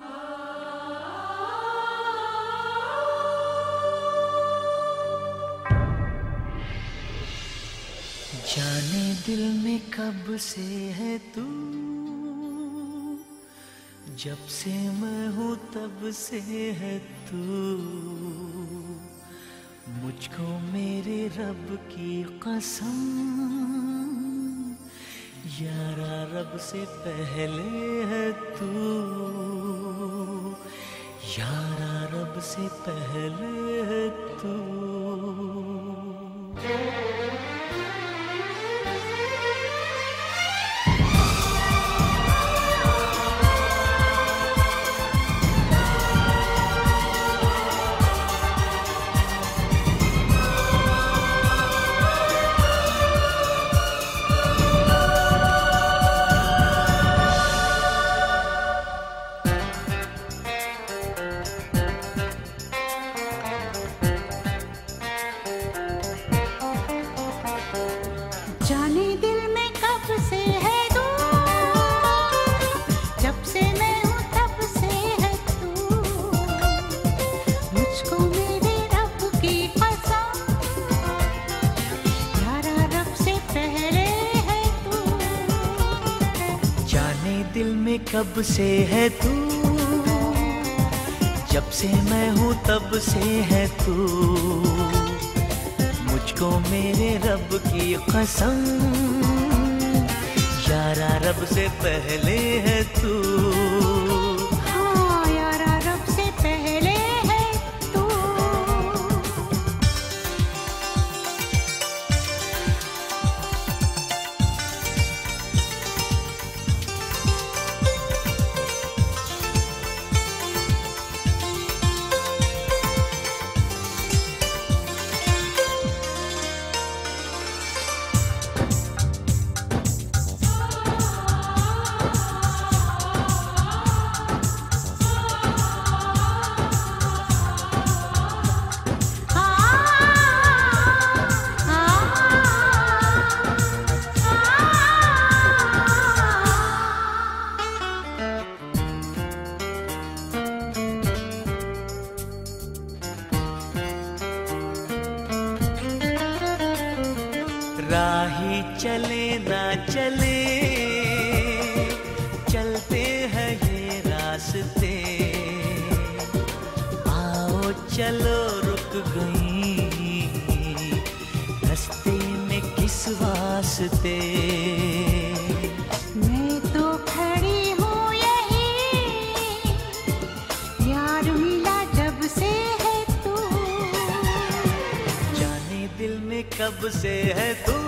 जाने दिल में कब से है तू? जब से मैं हूँ तब से है तू। मुझको मेरे रब की कसम। यारा रब से पहले है तू। यारा रब से पहले तू। में कब से है तू? जब से मैं हूँ, तब से है तू। मुझको मेरे रब की कसम, यारा रब से पहले है तू। राही चले ना चले। चलते हैं ये रास्ते। आओ चलो रुक गई। रास्ते में किस वास्ते? मैं तो खड़ी हूँ यही। यार मिला जब से है तू। जाने दिल में कब से है तू?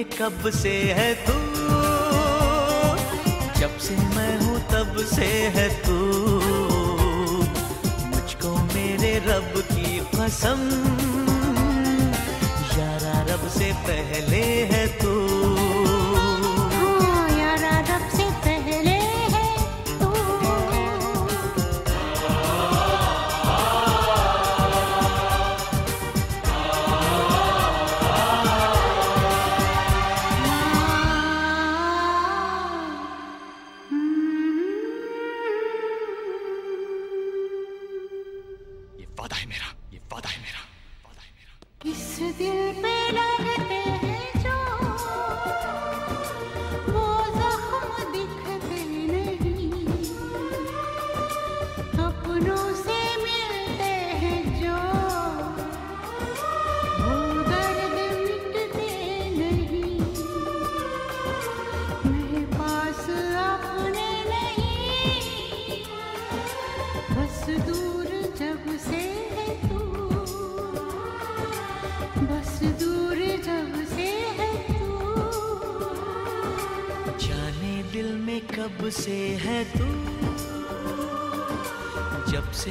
में कब से है तू? जब से मैं हूँ तब से है तू। मुझको मेरे रब की कसम, यारा रब से पहले है तू। से है तू।